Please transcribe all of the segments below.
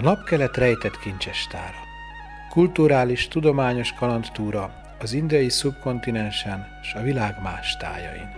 A napkelet rejtett kincsestára. Kulturális, tudományos kalandtúra az indiai szubkontinensen és a világ más tájain.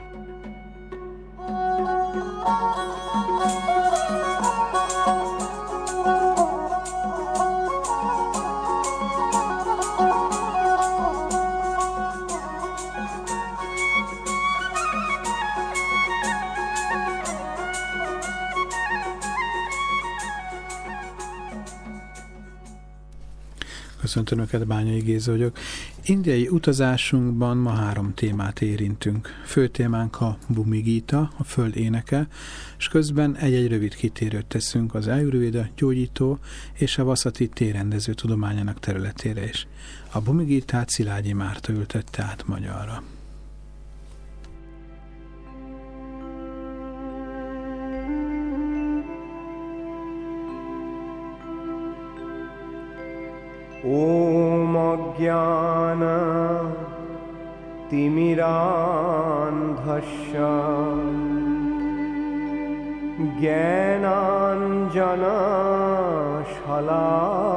Köszöntöm Önöket, Bányai Géza vagyok. Indiai utazásunkban ma három témát érintünk. Fő témánk a Bumigita, a föld éneke, és közben egy-egy rövid kitérőt teszünk az Ayurveda gyógyító és a Vaszati térrendező tudományának területére is. A Bumigitát Szilágyi Márta ültette át magyarra. ॐ ज्ञान तिमिरान्धस्य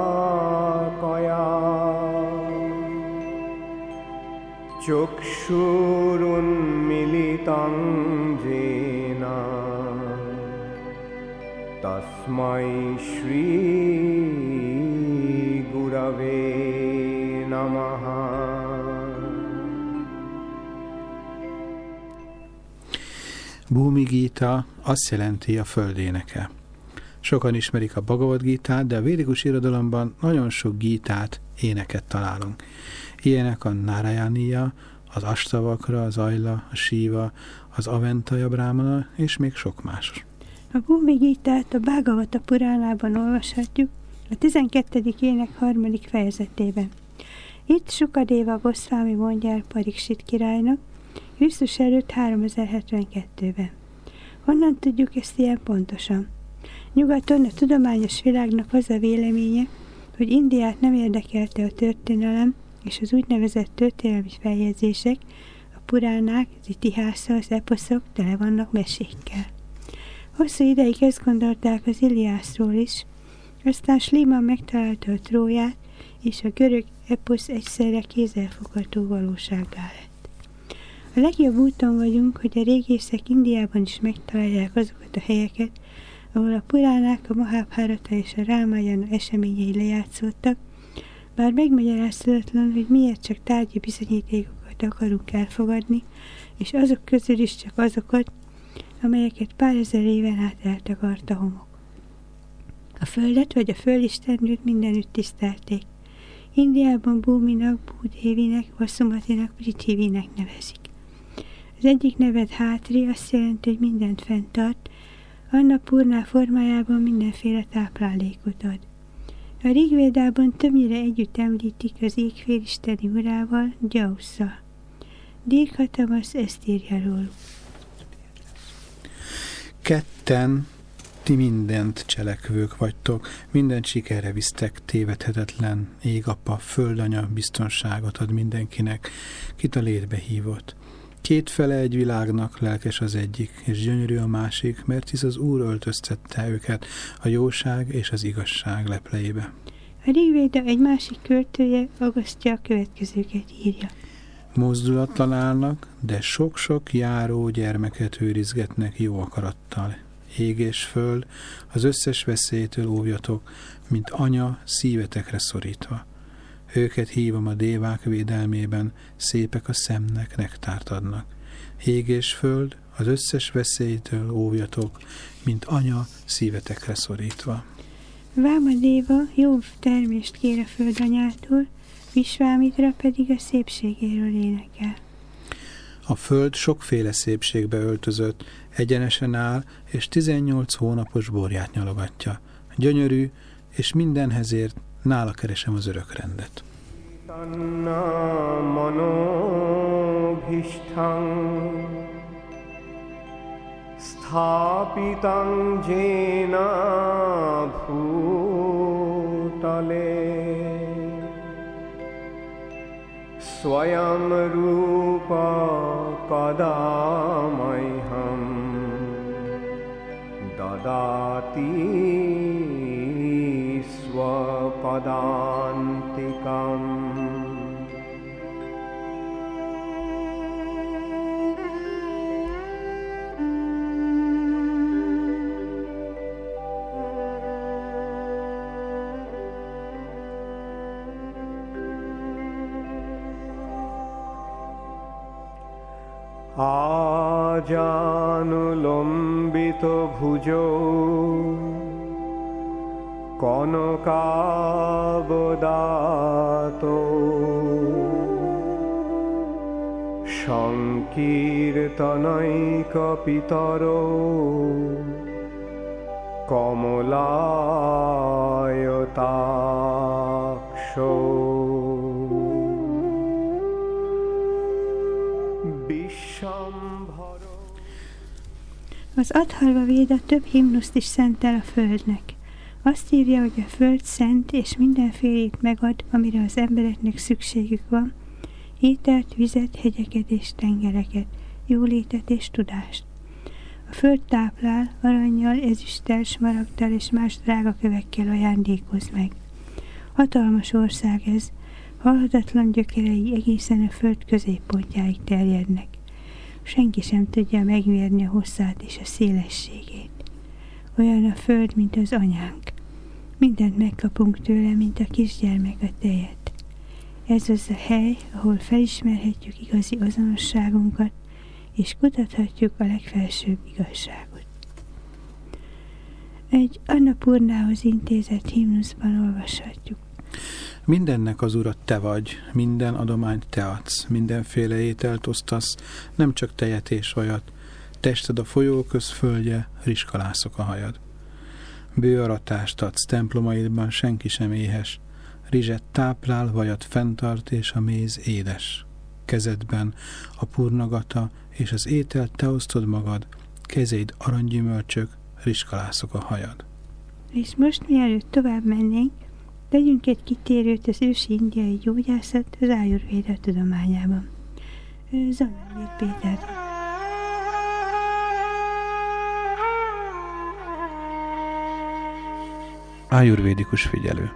ज्ञानाञ्जनशलाकया चक्षुरुन्मिलितं येन तस्मै Shri Bhumi Gita azt jelenti a földéneke. Sokan ismerik a Bhagavad Gita-t, de a védikus irodalomban nagyon sok gítát, éneket találunk. Ilyenek a Narayaniya, az Astavakra, az Ajla, a Shiva, az Aventaja Brahmana, és még sok más. A Bhumi Gita-t a Bhagavata Puránában olvashatjuk, a 12. ének harmadik fejezetében. Itt Sukadéva Goszvámi mondja el Pariksit királynak, Krisztus előtt 3072-ben. Honnan tudjuk ezt ilyen pontosan? Nyugaton a tudományos világnak az a véleménye, hogy Indiát nem érdekelte a történelem és az úgynevezett történelmi feljegyzések, a puránák, az itihásza, az eposzok tele vannak mesékkel. Hosszú ideig ezt gondolták az Iliászról is, aztán Sliman megtalálta a tróját, és a görög eposz egyszerre kézzelfogható valóságá lett. A legjobb úton vagyunk, hogy a régészek Indiában is megtalálják azokat a helyeket, ahol a puránák, a Mahabharata és a Rámájana eseményei lejátszottak, bár megmagyarázhatatlan, hogy miért csak tárgyi bizonyítékokat akarunk elfogadni, és azok közül is csak azokat, amelyeket pár ezer éven át a homok. A földet vagy a földistennőt mindenütt tisztelték. Indiában Búminak, Búdévinek, Vaszumatinak, Prithivinek nevezik. Az egyik neved Hátri azt jelenti, hogy mindent fenntart, Anna Purná formájában mindenféle táplálékot ad. A Rigvédában többnyire együtt említik az égfélisteni urával, Gyausza. Dirkhatavasz ezt írja róluk. Ketten ti mindent cselekvők vagytok, mindent sikerre visztek, tévedhetetlen, égapa, földanya biztonságot ad mindenkinek, kit a létbe hívott. Két fele egy világnak, lelkes az egyik, és gyönyörű a másik, mert hisz az Úr öltöztette őket a jóság és az igazság leplejébe. A Rigvéda egy másik költője agasztja a következőket írja. Mozdulatlan állnak, de sok-sok járó gyermeket őrizgetnek jó akarattal ég és föld, az összes veszélytől óvjatok, mint anya szívetekre szorítva. Őket hívom a dévák védelmében, szépek a szemnek, nektárt adnak. Ég és föld, az összes veszélytől óvjatok, mint anya szívetekre szorítva. Vámadéva jó termést kér a földanyától, Visvámitra pedig a szépségéről énekel. A föld sokféle szépségbe öltözött, egyenesen áll, és 18 hónapos borját nyalogatja. Gyönyörű, és mindenhez ért, nála keresem az örök rendet. Szthapitam jéna bhutale स्वयं रूप कदा मह्यं ददाति पदान्तिकम् আজানুলম্বিত ভুজ কনকাবদাত সংকীর্তনৈকপিতর কমলায়তাক্ষ Bishwambhar Az Adharva Véda több himnuszt is szentel a Földnek. Azt írja, hogy a Föld szent és mindenfélét megad, amire az embereknek szükségük van, ételt, vizet, hegyeket és tengereket, jólétet és tudást. A Föld táplál, aranyjal, ezüsttel, smaragdal és más drága kövekkel ajándékoz meg. Hatalmas ország ez, halhatatlan gyökerei egészen a Föld középpontjáig terjednek. Senki sem tudja megmérni a hosszát és a szélességét. Olyan a föld, mint az anyánk. Mindent megkapunk tőle, mint a kisgyermek a tejet. Ez az a hely, ahol felismerhetjük igazi azonosságunkat, és kutathatjuk a legfelsőbb igazságot. Egy Annapurnához intézett himnuszban olvashatjuk. Mindennek az urat te vagy, minden adományt te adsz, mindenféle ételt osztasz, nem csak tejet és vajat, tested a folyó közföldje, riskalászok a hajad. Bőaratást adsz templomaidban, senki sem éhes, rizset táplál, vajat fenntart, és a méz édes. Kezedben a purnagata, és az ételt te osztod magad, kezéd aranygyümölcsök, riskalászok a hajad. És most mielőtt tovább mennénk, tegyünk egy kitérőt az ősi indiai gyógyászat az ájurvéda tudományában. Zanelvér Péter. Ájurvédikus figyelő.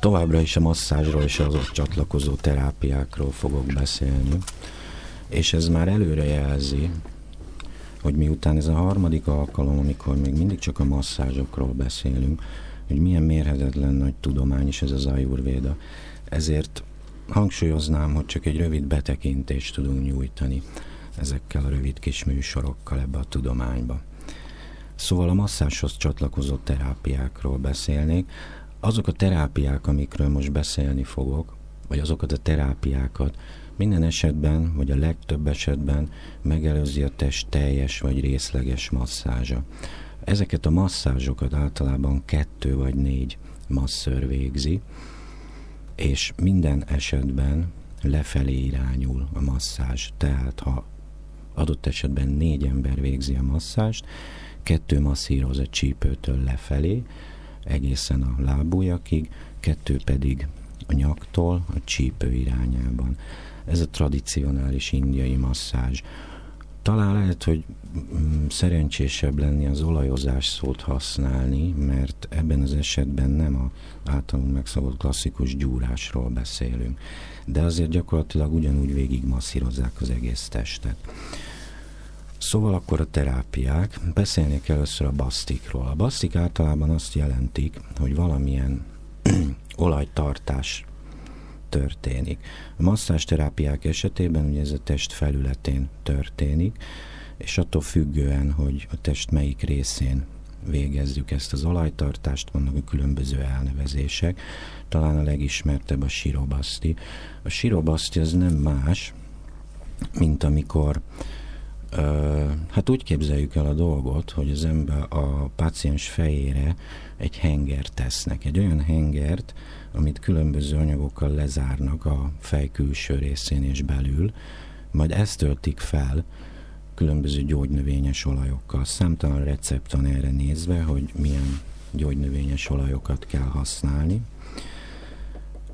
Továbbra is a masszázsról és az ott csatlakozó terápiákról fogok beszélni, és ez már előre jelzi, hogy miután ez a harmadik alkalom, amikor még mindig csak a masszázsokról beszélünk, hogy milyen mérhetetlen nagy tudomány is ez az ajurvéda. Ezért hangsúlyoznám, hogy csak egy rövid betekintést tudunk nyújtani ezekkel a rövid kis műsorokkal ebbe a tudományba. Szóval a masszáshoz csatlakozó terápiákról beszélnék, azok a terápiák, amikről most beszélni fogok, vagy azokat a terápiákat minden esetben, vagy a legtöbb esetben megelőzi a test teljes vagy részleges masszázsa. Ezeket a masszázsokat általában kettő vagy négy masször végzi, és minden esetben lefelé irányul a masszázs. Tehát ha adott esetben négy ember végzi a masszást, kettő masszíroz a csípőtől lefelé, egészen a lábújakig, kettő pedig a nyaktól a csípő irányában. Ez a tradicionális indiai masszázs. Talán lehet, hogy mm, szerencsésebb lenni az olajozás szót használni, mert ebben az esetben nem a általunk megszabott klasszikus gyúrásról beszélünk. De azért gyakorlatilag ugyanúgy végig masszírozzák az egész testet. Szóval akkor a terápiák. Beszélnék először a basztikról. A basztik általában azt jelentik, hogy valamilyen olajtartás történik. A masszás terápiák esetében ugye ez a test felületén történik, és attól függően, hogy a test melyik részén végezzük ezt az olajtartást, vannak a különböző elnevezések. Talán a legismertebb a sirobaszti. A sirobaszti az nem más, mint amikor hát úgy képzeljük el a dolgot, hogy az ember a páciens fejére egy hengert tesznek. Egy olyan hengert, amit különböző anyagokkal lezárnak a fej külső részén és belül, majd ezt töltik fel különböző gyógynövényes olajokkal. Számtalan recept van erre nézve, hogy milyen gyógynövényes olajokat kell használni.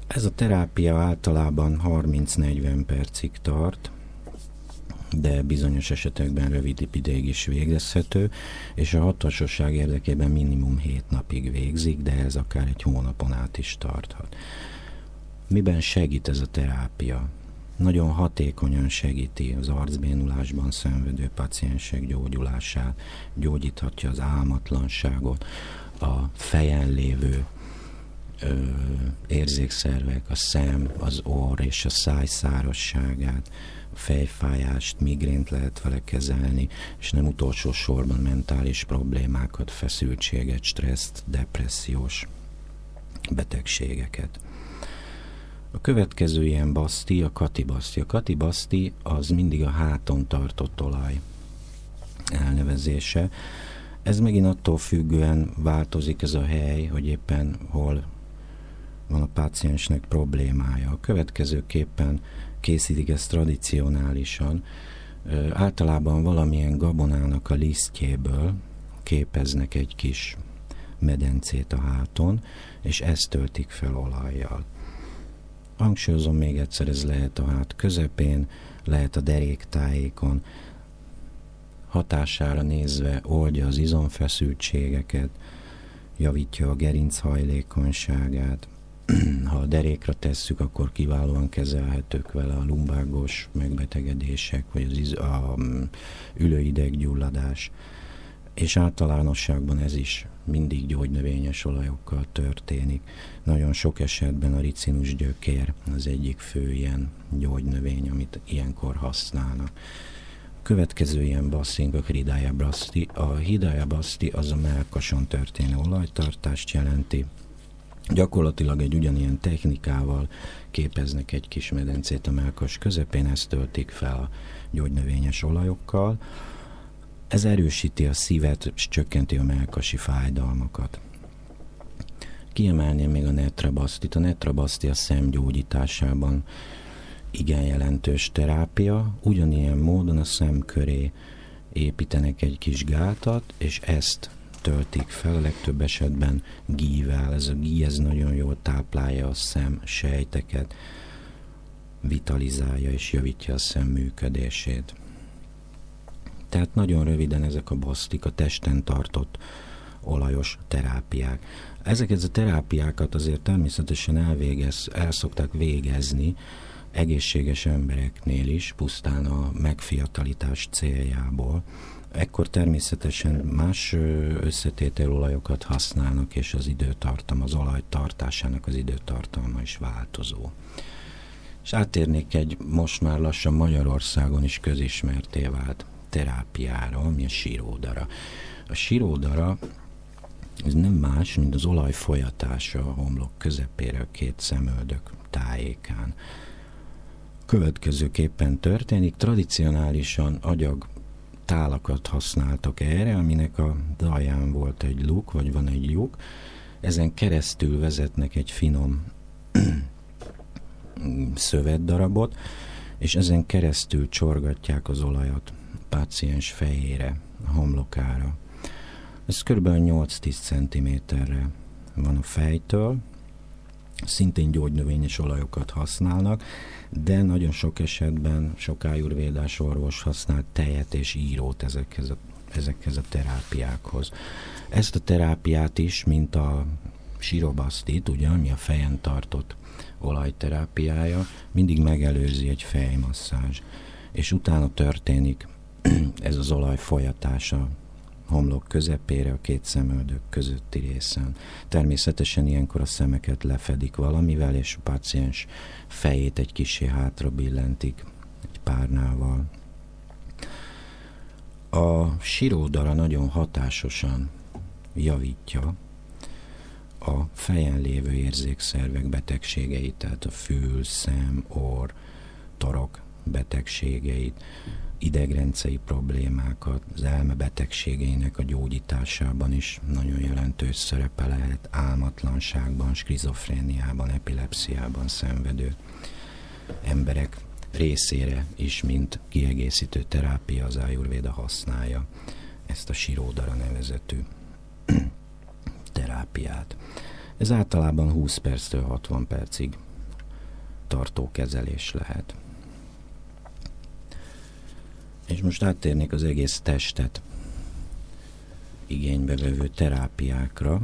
Ez a terápia általában 30-40 percig tart, de bizonyos esetekben rövid ideig is végezhető, és a hatásosság érdekében minimum 7 napig végzik, de ez akár egy hónapon át is tarthat. Miben segít ez a terápia? Nagyon hatékonyan segíti az arcbénulásban szenvedő paciensek gyógyulását, gyógyíthatja az álmatlanságot, a fejen lévő ö, érzékszervek, a szem, az orr és a száj szárasságát, a fejfájást, migrént lehet vele kezelni, és nem utolsó sorban mentális problémákat, feszültséget, stresszt, depressziós betegségeket. A következő ilyen baszti, a katibaszti. A katibaszti az mindig a háton tartott olaj elnevezése. Ez megint attól függően változik ez a hely, hogy éppen hol van a páciensnek problémája. A következőképpen készítik ezt tradicionálisan. Általában valamilyen gabonának a lisztjéből képeznek egy kis medencét a háton, és ezt töltik fel olajjal. Hangsúlyozom még egyszer, ez lehet a hát közepén, lehet a deréktájékon, hatására nézve oldja az izomfeszültségeket, javítja a gerinc hajlékonyságát. ha a derékra tesszük, akkor kiválóan kezelhetők vele a lumbágos megbetegedések, vagy az iz- a mm, ülőideggyulladás. És általánosságban ez is mindig gyógynövényes olajokkal történik. Nagyon sok esetben a ricinus gyökér az egyik fő ilyen gyógynövény, amit ilyenkor használnak. Következő ilyen basszink a Hidaya Basti. A Hidaya Basti az a melkason történő olajtartást jelenti. Gyakorlatilag egy ugyanilyen technikával képeznek egy kis medencét a melkas közepén, ezt töltik fel a gyógynövényes olajokkal. Ez erősíti a szívet, és csökkenti a melkasi fájdalmakat. Kiemelném még a netrabasztit. A netrabaszti a szemgyógyításában igen jelentős terápia. Ugyanilyen módon a szem köré építenek egy kis gátat, és ezt töltik fel, a legtöbb esetben gível. Ez a gí, ez nagyon jól táplálja a szem sejteket, vitalizálja és javítja a szem működését. Tehát nagyon röviden ezek a basztik, a testen tartott olajos terápiák. Ezeket a terápiákat azért természetesen elvégez, el szokták végezni egészséges embereknél is, pusztán a megfiatalítás céljából. Ekkor természetesen más összetételű olajokat használnak, és az időtartam, az olaj tartásának az időtartalma is változó. És átérnék egy most már lassan Magyarországon is közismerté vált terápiára, ami a síródara. A síródara ez nem más, mint az olaj folyatása a homlok közepére a két szemöldök tájékán. Következőképpen történik, tradicionálisan agyag tálakat használtak erre, aminek a daján volt egy luk, vagy van egy lyuk, ezen keresztül vezetnek egy finom szövetdarabot, és ezen keresztül csorgatják az olajat páciens fejére, a homlokára. Ez kb. 8-10 cm-re van a fejtől, szintén gyógynövényes olajokat használnak, de nagyon sok esetben sok ájurvédás orvos használ tejet és írót ezekhez a, ezekhez a terápiákhoz. Ezt a terápiát is, mint a sirobasztit, ugye, ami a fejen tartott olajterápiája, mindig megelőzi egy fejmasszázs, és utána történik ez az olaj folyatása homlok közepére, a két szemöldök közötti részen. Természetesen ilyenkor a szemeket lefedik valamivel, és a páciens fejét egy kisé hátra billentik egy párnával. A siródara nagyon hatásosan javítja a fejen lévő érzékszervek betegségeit, tehát a fül, szem, orr, torok betegségeit, idegrendszeri problémákat, az elme betegségeinek a gyógyításában is nagyon jelentős szerepe lehet, álmatlanságban, skizofréniában, epilepsziában szenvedő emberek részére is, mint kiegészítő terápia az ájurvéda használja ezt a siródara nevezetű terápiát. Ez általában 20 perctől 60 percig élettartó kezelés lehet. És most áttérnék az egész testet igénybe vevő terápiákra.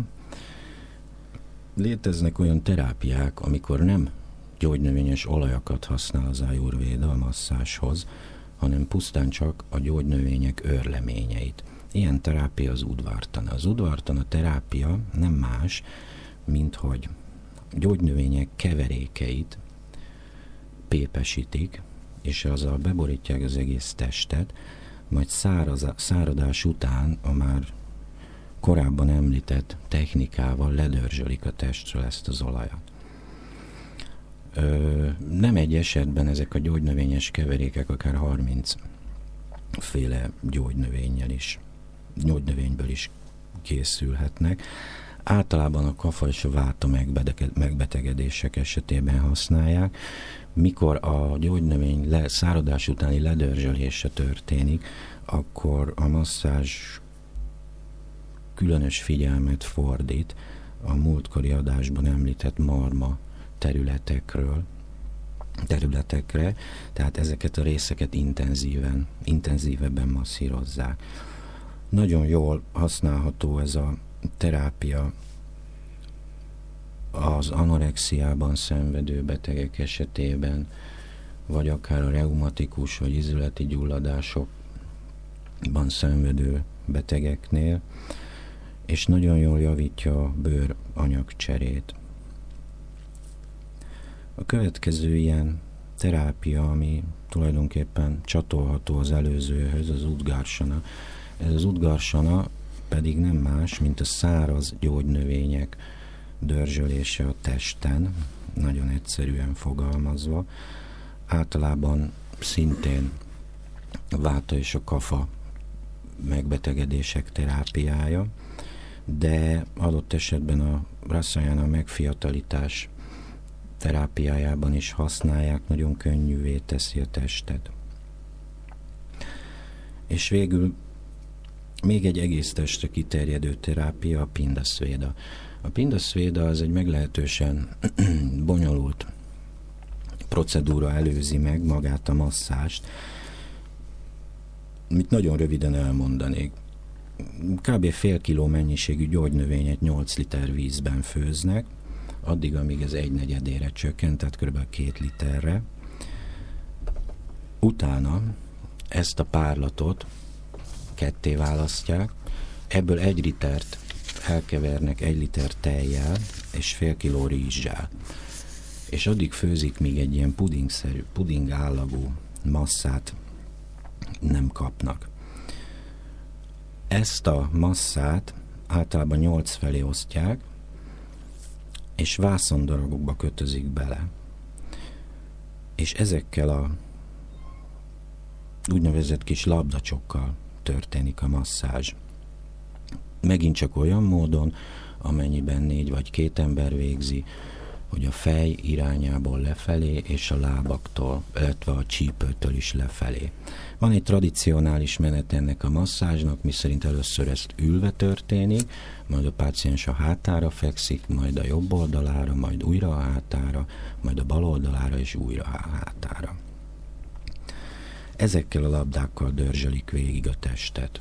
Léteznek olyan terápiák, amikor nem gyógynövényes olajakat használ az ájúrvéda a masszáshoz, hanem pusztán csak a gyógynövények őrleményeit. Ilyen terápia az udvartana. Az udvartana terápia nem más, mint hogy gyógynövények keverékeit pépesítik, és azzal beborítják az egész testet, majd száraz, száradás után a már korábban említett technikával ledörzsölik a testről ezt az olajat. Ö, nem egy esetben ezek a gyógynövényes keverékek akár 30 féle gyógynövényel is, gyógynövényből is készülhetnek. Általában a kafa és a váta megbetegedések esetében használják, mikor a gyógynövény le, száradás utáni ledörzsölése történik, akkor a masszázs különös figyelmet fordít a múltkori adásban említett marma területekről, területekre, tehát ezeket a részeket intenzíven, intenzívebben masszírozzák. Nagyon jól használható ez a terápia az anorexiában szenvedő betegek esetében, vagy akár a reumatikus vagy izületi gyulladásokban szenvedő betegeknél, és nagyon jól javítja a bőr anyagcserét. A következő ilyen terápia, ami tulajdonképpen csatolható az előzőhöz, az udgársana. Ez az udgársana pedig nem más, mint a száraz gyógynövények dörzsölése a testen, nagyon egyszerűen fogalmazva. Általában szintén a váta és a kafa megbetegedések terápiája, de adott esetben a rasszaján megfiatalítás terápiájában is használják, nagyon könnyűvé teszi a testet. És végül még egy egész testre kiterjedő terápia a pindaszvéda. A pindaszvéda az egy meglehetősen bonyolult procedúra előzi meg magát a masszást, mit nagyon röviden elmondanék. Kb. fél kiló mennyiségű gyógynövényet 8 liter vízben főznek, addig, amíg ez egy negyedére csökkent, tehát kb. két literre. Utána ezt a párlatot ketté választják, ebből egy litert elkevernek egy liter tejjel és fél kiló rizssel. És addig főzik, míg egy ilyen pudingszerű, puding állagú masszát nem kapnak. Ezt a masszát általában nyolc felé osztják, és vászondarabokba kötözik bele. És ezekkel a úgynevezett kis labdacsokkal történik a masszázs. Megint csak olyan módon, amennyiben négy vagy két ember végzi, hogy a fej irányából lefelé, és a lábaktól, illetve a csípőtől is lefelé. Van egy tradicionális menet ennek a masszázsnak, miszerint először ezt ülve történik, majd a páciens a hátára fekszik, majd a jobb oldalára, majd újra a hátára, majd a bal oldalára, és újra a hátára. Ezekkel a labdákkal dörzsölik végig a testet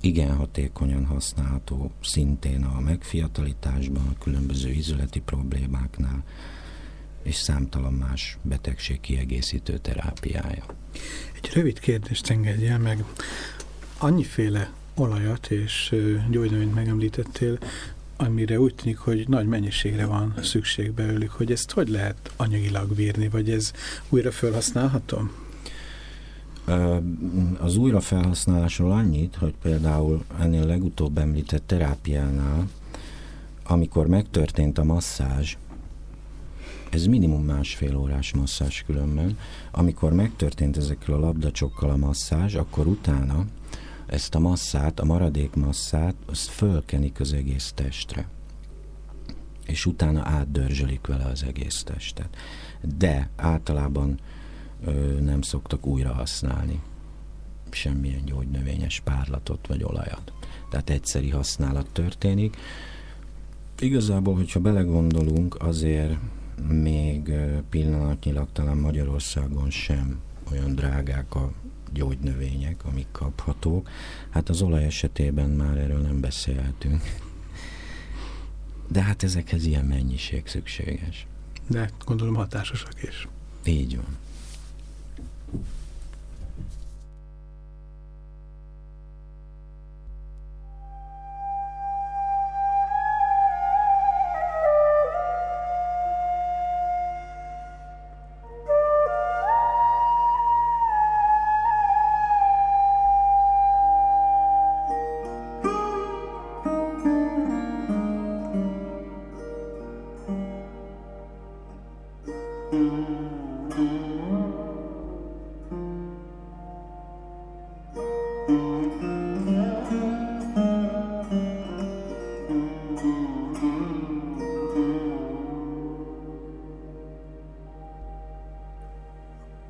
igen hatékonyan használható szintén a megfiatalításban, a különböző izületi problémáknál, és számtalan más betegség kiegészítő terápiája. Egy rövid kérdést engedje meg. Annyiféle olajat és gyógynövényt megemlítettél, amire úgy tűnik, hogy nagy mennyiségre van szükség belőlük, hogy ezt hogy lehet anyagilag bírni, vagy ez újra felhasználható? Az újrafelhasználásról annyit, hogy például ennél legutóbb említett terápiánál, amikor megtörtént a masszázs, ez minimum másfél órás masszázs különben, amikor megtörtént ezekkel a labdacsokkal a masszázs, akkor utána ezt a masszát, a maradék masszát, azt fölkenik az egész testre. És utána átdörzsölik vele az egész testet. De általában nem szoktak újra használni semmilyen gyógynövényes párlatot vagy olajat. Tehát egyszeri használat történik. Igazából, hogyha belegondolunk, azért még pillanatnyilag talán Magyarországon sem olyan drágák a gyógynövények, amik kaphatók. Hát az olaj esetében már erről nem beszélhetünk. De hát ezekhez ilyen mennyiség szükséges. De gondolom hatásosak is. Így van.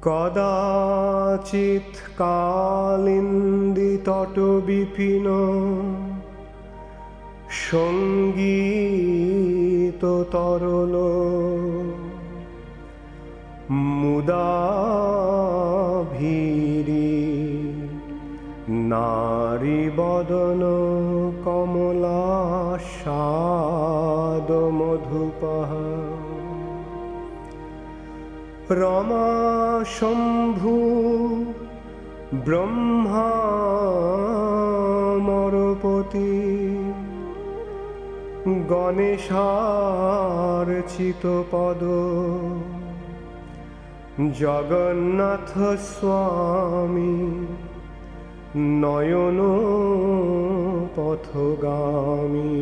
কদাচিৎ কালিন্দি তট বিপিন সংগীত তরল মুদা ভীরি নারী বদন কমলা সাদ মধুপাহা রমা শম্ভু ব্রহ্মামরপতি গণেশার্চিত পদ। জগন্নাথ স্বামী নয়ন পথগামী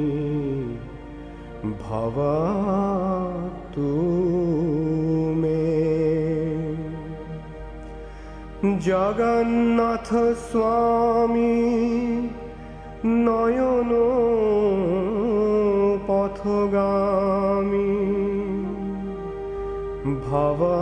ভবা তো জগন্নাথ স্বামী নয়ন পথগামী ভবা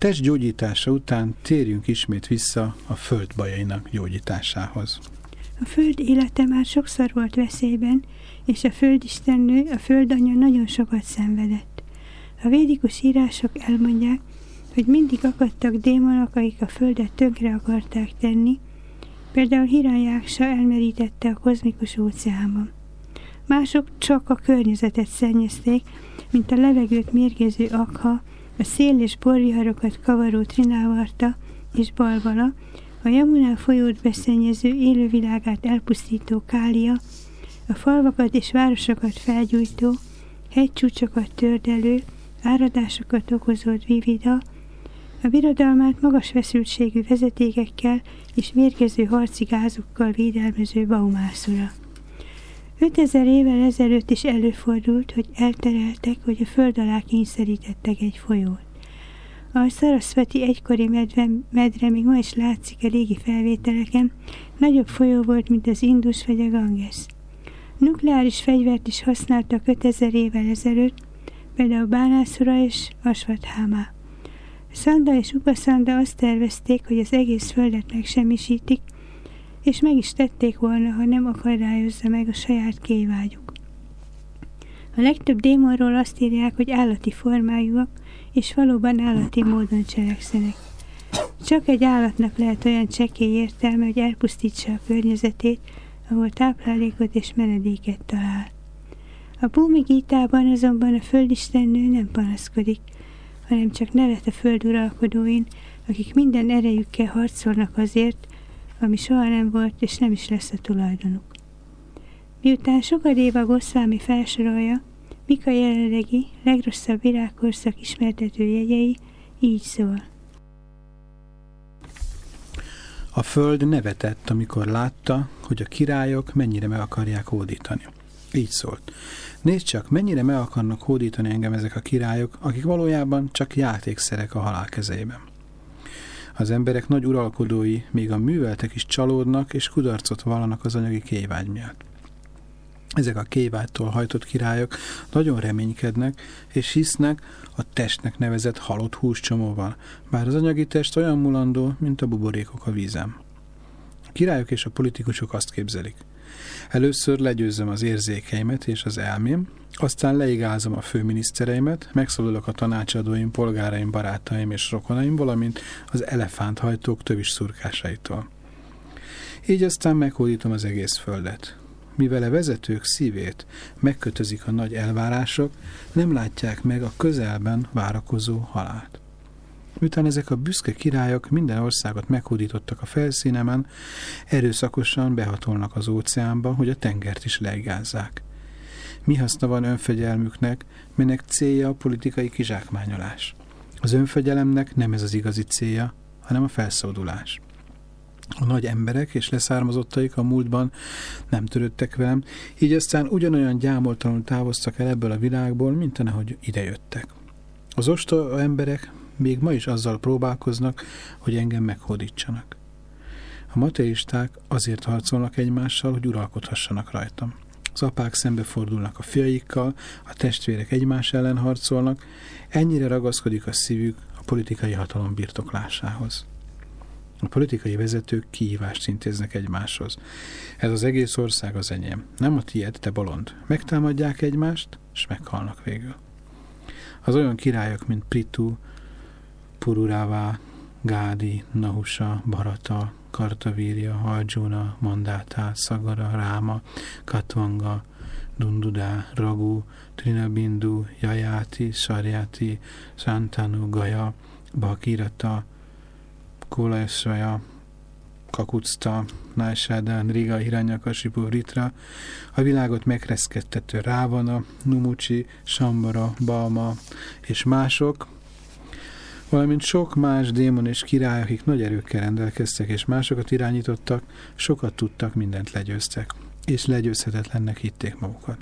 test gyógyítása után térjünk ismét vissza a föld bajainak gyógyításához. A föld élete már sokszor volt veszélyben, és a földistennő, a földanya nagyon sokat szenvedett. A védikus írások elmondják, hogy mindig akadtak démonok, akik a földet tönkre akarták tenni, például Hiranyaksha elmerítette a kozmikus óceánban. Mások csak a környezetet szennyezték, mint a levegőt mérgező akha, a szél és borviharokat kavaró trinávarta és balvala, a Yamuna folyót beszennyező élővilágát elpusztító kália, a falvakat és városokat felgyújtó, hegycsúcsokat tördelő, áradásokat okozó vivida, a birodalmát magas feszültségű vezetékekkel és mérgező harci gázokkal védelmező Baumászura. 5000 évvel ezelőtt is előfordult, hogy eltereltek, hogy a föld alá kényszerítettek egy folyót. A Sarasvati egykori medve, medre még ma is látszik a régi felvételeken, nagyobb folyó volt, mint az Indus vagy a Ganges. Nukleáris fegyvert is használtak 5000 évvel ezelőtt, például Bánászura és Asvatháma. Szanda és Upaszanda azt tervezték, hogy az egész földet megsemmisítik, és meg is tették volna, ha nem akadályozza meg a saját kévágyuk. A legtöbb démonról azt írják, hogy állati formájúak, és valóban állati módon cselekszenek. Csak egy állatnak lehet olyan csekély értelme, hogy elpusztítsa a környezetét, ahol táplálékot és menedéket talál. A Bhumi Gítában azonban a földistennő nem panaszkodik, hanem csak nevet a föld uralkodóin, akik minden erejükkel harcolnak azért, ami soha nem volt és nem is lesz a tulajdonuk. Miután Sokadéva Goszvámi felsorolja, mik a jelenlegi, legrosszabb virágkorszak ismertető jegyei, így szól. A föld nevetett, amikor látta, hogy a királyok mennyire meg akarják hódítani. Így szólt. Nézd csak, mennyire meg akarnak hódítani engem ezek a királyok, akik valójában csak játékszerek a halál kezében. Az emberek nagy uralkodói, még a műveltek is csalódnak és kudarcot vallanak az anyagi kévágy miatt. Ezek a kévától hajtott királyok nagyon reménykednek, és hisznek a testnek nevezett halott húscsomóval, bár az anyagi test olyan mulandó, mint a buborékok a vízem. A királyok és a politikusok azt képzelik. Először legyőzöm az érzékeimet és az elmém, aztán leigázom a főminisztereimet, megszabadulok a tanácsadóim, polgáraim, barátaim és rokonaim, valamint az elefánthajtók tövis szurkásaitól. Így aztán meghódítom az egész földet. Mivel a vezetők szívét megkötözik a nagy elvárások, nem látják meg a közelben várakozó halált. Miután ezek a büszke királyok minden országot meghódítottak a felszínemen, erőszakosan behatolnak az óceánba, hogy a tengert is leigázzák. Mi haszna van önfegyelmüknek, melynek célja a politikai kizsákmányolás? Az önfegyelemnek nem ez az igazi célja, hanem a felszódulás. A nagy emberek és leszármazottaik a múltban nem törődtek velem, így aztán ugyanolyan gyámoltalanul távoztak el ebből a világból, mint ahogy idejöttek. Az ostoba emberek még ma is azzal próbálkoznak, hogy engem meghódítsanak. A mateisták azért harcolnak egymással, hogy uralkodhassanak rajtam. Az apák szembefordulnak a fiaikkal, a testvérek egymás ellen harcolnak, ennyire ragaszkodik a szívük a politikai hatalom birtoklásához. A politikai vezetők kihívást intéznek egymáshoz. Ez az egész ország az enyém. Nem a tiéd, te bolond. Megtámadják egymást, és meghalnak végül. Az olyan királyok, mint Pritu, Pururává, Gádi, Nahusa, Barata, Kartavirja, Arjuna, Mandátá, Szagara, Ráma, Katvanga, Dundudá, Ragu, Trinabindu, Jajáti, Sarjáti, Santanu, Gaja, Bakirata, Kulaesvaja, Kakucta, Nájsádán, Riga, Hiranyakasipu, Ritra, a világot megreszkedtető Rávana, Numucsi, Sambara, Balma és mások, valamint sok más démon és király, akik nagy erőkkel rendelkeztek és másokat irányítottak, sokat tudtak, mindent legyőztek, és legyőzhetetlennek hitték magukat.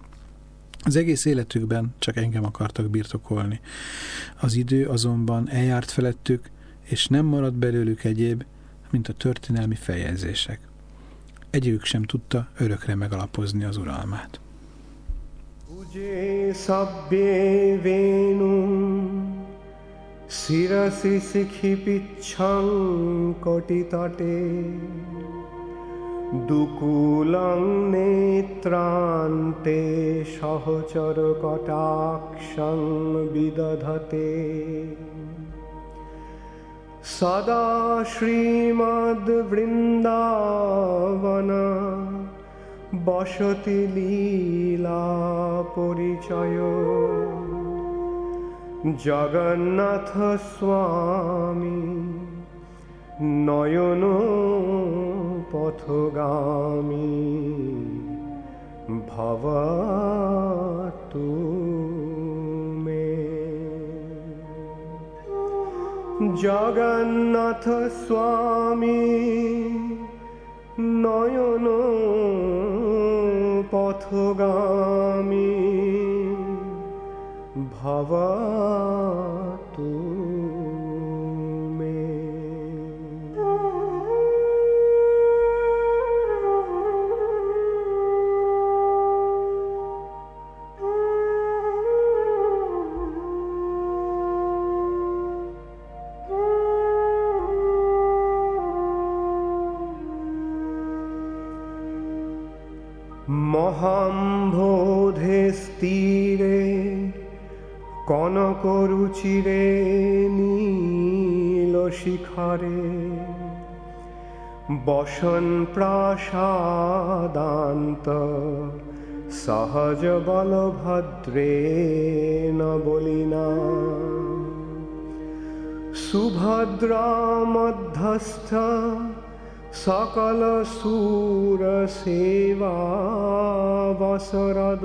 Az egész életükben csak engem akartak birtokolni. Az idő azonban eljárt felettük, és nem maradt belőlük egyéb, mint a történelmi feljegyzések. Egyikük sem tudta örökre megalapozni az uralmát. Uje sabbé vénum শিরসি শিখিপিচ্ছং কটিতটে। দুকুলং নেত্রান্তে সহচর কটাক্ষং বিদধতে। সদা শ্রীমদ্বৃন্দাবন বসতি লীলা পরিচয়। জগন্নাথ স্বামী নয়ন পথগামী ভবতু মে। জগন্নাথ স্বামী নয়ন পথগামী हवा तू महाम्भोधिस्ती স্থিরে কনকরুচিরে নীল শিখরে। বসন প্রাসাদান্ত সহজ বলভদ্রে ন বলিনা সুভদ্রা মধ্যস্থ সকল সুর সেবা বসরদ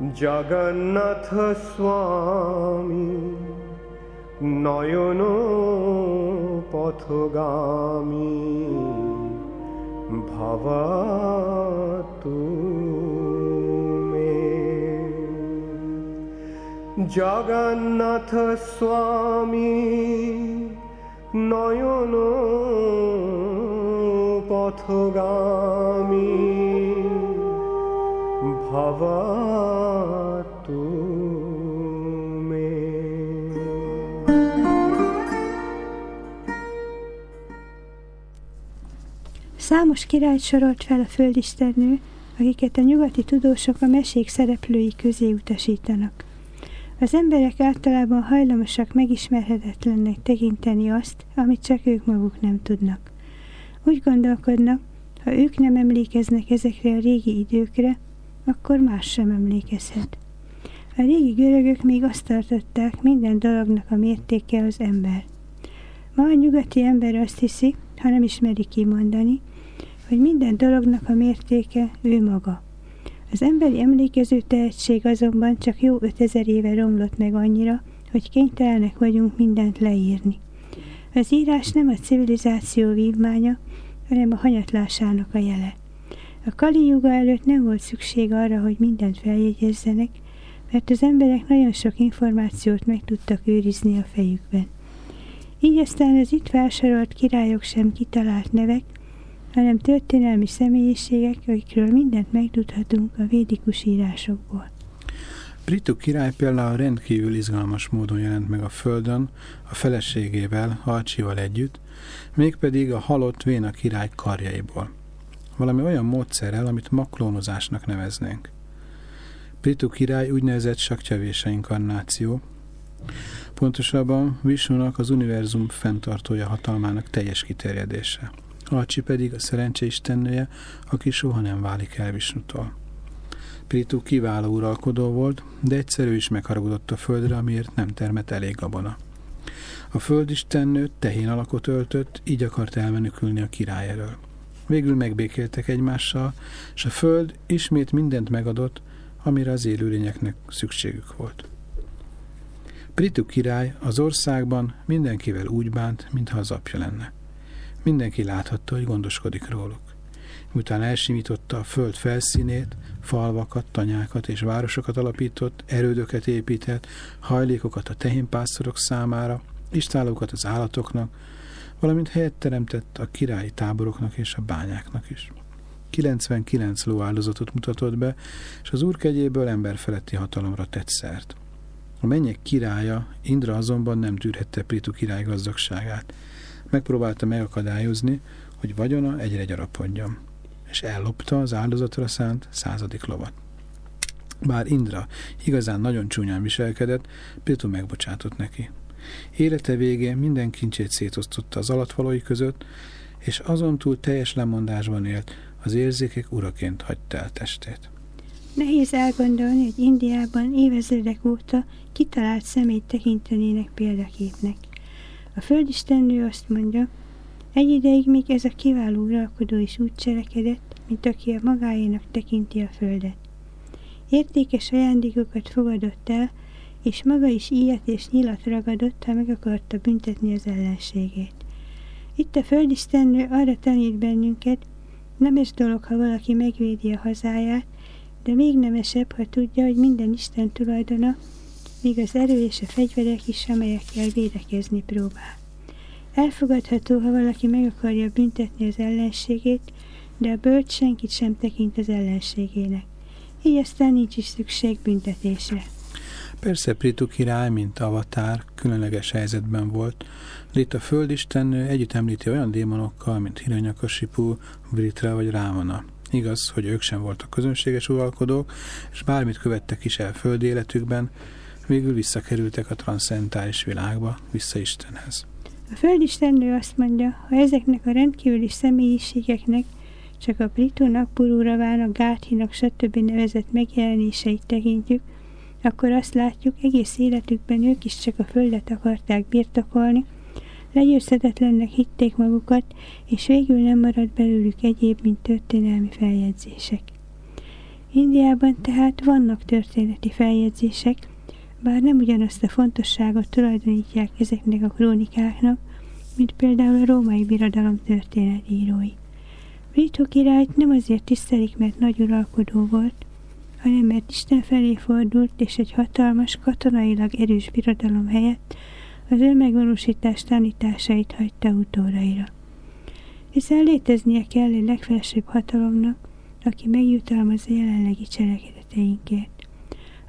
জগন্নাথ স্বামী নয়ন পথগামী ভবতু জগন্নাথ স্বামী নয়ন পথগামী havato Számos királyt sorolt fel a földistennő, akiket a nyugati tudósok a mesék szereplői közé utasítanak. Az emberek általában hajlamosak megismerhetetlennek tekinteni azt, amit csak ők maguk nem tudnak. Úgy gondolkodnak, ha ők nem emlékeznek ezekre a régi időkre, akkor más sem emlékezhet. A régi görögök még azt tartották, minden dolognak a mértéke az ember. Ma a nyugati ember azt hiszi, ha nem ismeri kimondani, hogy minden dolognak a mértéke ő maga. Az emberi emlékező tehetség azonban csak jó 5000 éve romlott meg annyira, hogy kénytelenek vagyunk mindent leírni. Az írás nem a civilizáció vívmánya, hanem a hanyatlásának a jele. A Kali Yuga előtt nem volt szükség arra, hogy mindent feljegyezzenek, mert az emberek nagyon sok információt meg tudtak őrizni a fejükben. Így aztán az itt felsorolt királyok sem kitalált nevek, hanem történelmi személyiségek, akikről mindent megtudhatunk a védikus írásokból. Britu király például rendkívül izgalmas módon jelent meg a földön, a feleségével, Halcsival együtt, mégpedig a halott Véna király karjaiból. Valami olyan módszerrel, amit maklónozásnak neveznénk. Britu király úgynevezett sakcsevése inkarnáció, pontosabban Visnunak az univerzum fenntartója hatalmának teljes kiterjedése. Alcsi pedig a szerencse istennője, aki soha nem válik el Visnutól. Pritu kiváló uralkodó volt, de egyszer ő is megharagudott a földre, amiért nem termett elég gabona. A földistennő tehén alakot öltött, így akart elmenekülni a király elől. Végül megbékéltek egymással, és a föld ismét mindent megadott, amire az élőlényeknek szükségük volt. Pritu király az országban mindenkivel úgy bánt, mintha az apja lenne. Mindenki láthatta, hogy gondoskodik róluk. Miután elsimította a föld felszínét, falvakat, tanyákat és városokat alapított, erődöket épített, hajlékokat a tehénpásztorok számára, istálókat az állatoknak, valamint helyet teremtett a királyi táboroknak és a bányáknak is. 99 lóáldozatot mutatott be, és az úr kegyéből emberfeletti hatalomra tett szert. A mennyek királya, Indra azonban nem tűrhette Pritu király gazdagságát. Megpróbálta megakadályozni, hogy vagyona egyre gyarapodjon, és ellopta az áldozatra szánt századik lovat. Bár Indra igazán nagyon csúnyán viselkedett, Pritu megbocsátott neki. Élete végén minden kincsét szétosztotta az alatvalói között, és azon túl teljes lemondásban élt, az érzékek uraként hagyta el testét. Nehéz elgondolni, hogy Indiában évezredek óta kitalált szemét tekintenének példaképnek. A földistennő azt mondja, egy ideig még ez a kiváló uralkodó is úgy cselekedett, mint aki a magáénak tekinti a földet. Értékes ajándékokat fogadott el, és maga is ilyet és nyilat ragadott, ha meg akarta büntetni az ellenségét. Itt a földistennő arra tanít bennünket, nemes dolog, ha valaki megvédi a hazáját, de még nemesebb, ha tudja, hogy minden Isten tulajdona, még az erő és a fegyverek is, amelyekkel védekezni próbál. Elfogadható, ha valaki meg akarja büntetni az ellenségét, de a bölcs senkit sem tekint az ellenségének. Így aztán nincs is szükség büntetésre. Persze Pritu király, mint avatár, különleges helyzetben volt, de itt a földistennő együtt említi olyan démonokkal, mint Hiranyakasipu, Britra vagy Rámana. Igaz, hogy ők sem voltak közönséges uralkodók, és bármit követtek is el földi életükben, végül visszakerültek a transzcentális világba, vissza Istenhez. A földistennő azt mondja, ha ezeknek a rendkívüli személyiségeknek csak a Britónak, Purúravának, Gáthinak, stb. nevezett megjelenéseit tekintjük, akkor azt látjuk, egész életükben ők is csak a földet akarták birtokolni, legyőzhetetlennek hitték magukat, és végül nem maradt belőlük egyéb, mint történelmi feljegyzések. Indiában tehát vannak történeti feljegyzések, bár nem ugyanazt a fontosságot tulajdonítják ezeknek a krónikáknak, mint például a római birodalom történetírói. Brito királyt nem azért tisztelik, mert nagy uralkodó volt, hanem mert Isten felé fordult, és egy hatalmas, katonailag erős birodalom helyett az ő megvalósítás tanításait hagyta utóraira. Hiszen léteznie kell egy legfelsőbb hatalomnak, aki megjutalmazza jelenlegi cselekedeteket cselekedeteinkért.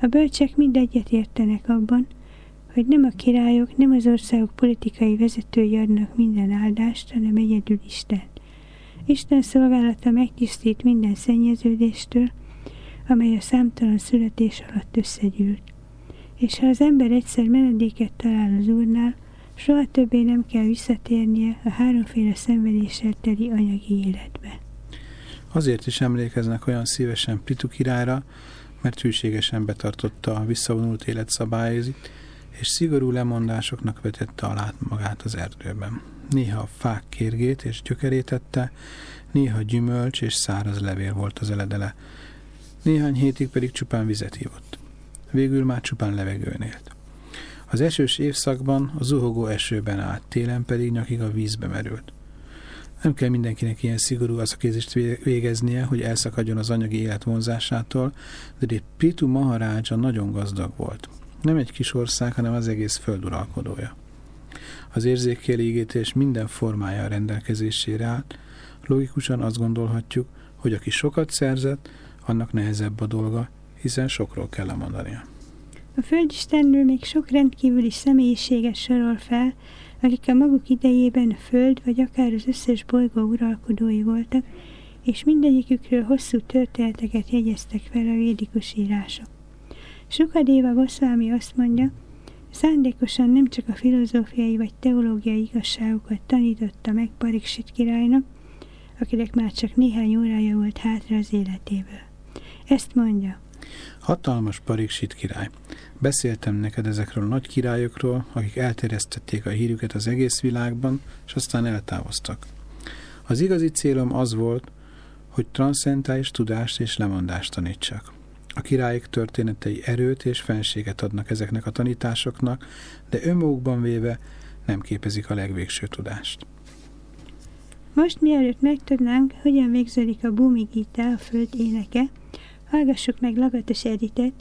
A bölcsek mind egyet értenek abban, hogy nem a királyok, nem az országok politikai vezetői adnak minden áldást, hanem egyedül Isten. Isten szolgálata megtisztít minden szennyeződéstől, amely a számtalan születés alatt összegyűlt. És ha az ember egyszer menedéket talál az Úrnál, soha többé nem kell visszatérnie a háromféle szenvedéssel teli anyagi életbe. Azért is emlékeznek olyan szívesen Pritu királyra, mert hűségesen betartotta a visszavonult élet szabályait, és szigorú lemondásoknak vetette alá magát az erdőben. Néha a fák kérgét és gyökerét néha gyümölcs és száraz levél volt az eledele, néhány hétig pedig csupán vizet hívott. Végül már csupán levegőn élt. Az esős évszakban a zuhogó esőben állt, télen pedig nyakig a vízbe merült. Nem kell mindenkinek ilyen szigorú az a kézést végeznie, hogy elszakadjon az anyagi élet vonzásától, de Pitu Maharádzsa nagyon gazdag volt. Nem egy kis ország, hanem az egész föld uralkodója. Az érzékelégítés minden formája a rendelkezésére állt, logikusan azt gondolhatjuk, hogy aki sokat szerzett, annak nehezebb a dolga, hiszen sokról kell lemondania. A Földistennől még sok rendkívüli személyiséget sorol fel, akik a maguk idejében a Föld vagy akár az összes bolygó uralkodói voltak, és mindegyikükről hosszú történeteket jegyeztek fel a védikus írások. Sukadéva Goszvámi azt mondja, szándékosan nem csak a filozófiai vagy teológiai igazságokat tanította meg Pariksit királynak, akinek már csak néhány órája volt hátra az életéből. Ezt mondja. Hatalmas Pariksit király. Beszéltem neked ezekről a nagy királyokról, akik elterjesztették a hírüket az egész világban, és aztán eltávoztak. Az igazi célom az volt, hogy transzentális tudást és lemondást tanítsak. A királyok történetei erőt és fenséget adnak ezeknek a tanításoknak, de önmagukban véve nem képezik a legvégső tudást. Most mielőtt megtudnánk, hogyan végződik a Gita, a föld éneke, hallgassuk meg Lagatos Editet,